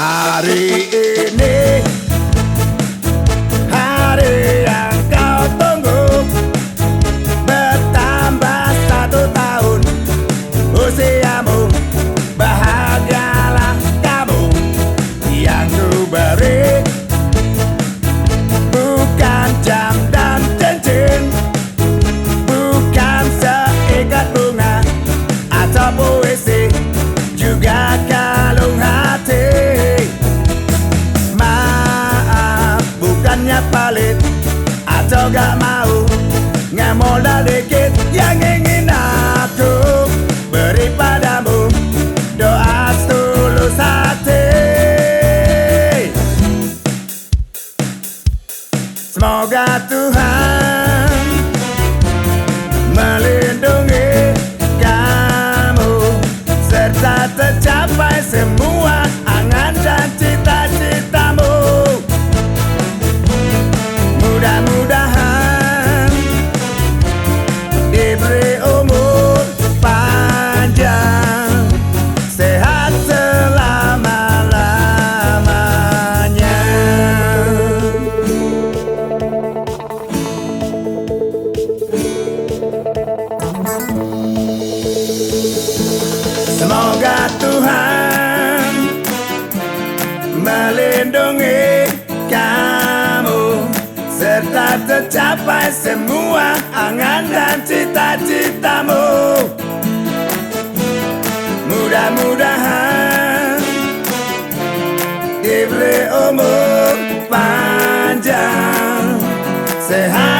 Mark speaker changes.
Speaker 1: Hari ini pelit Atau gak mau Ngemodal dikit Yang ingin aku. Beri padamu Doa setulus hati. Semoga Tuhan Tuhan melindungi kamu serta tercapai semua angan dan cita-citamu. Mudah-mudahan diberi umur panjang, sehat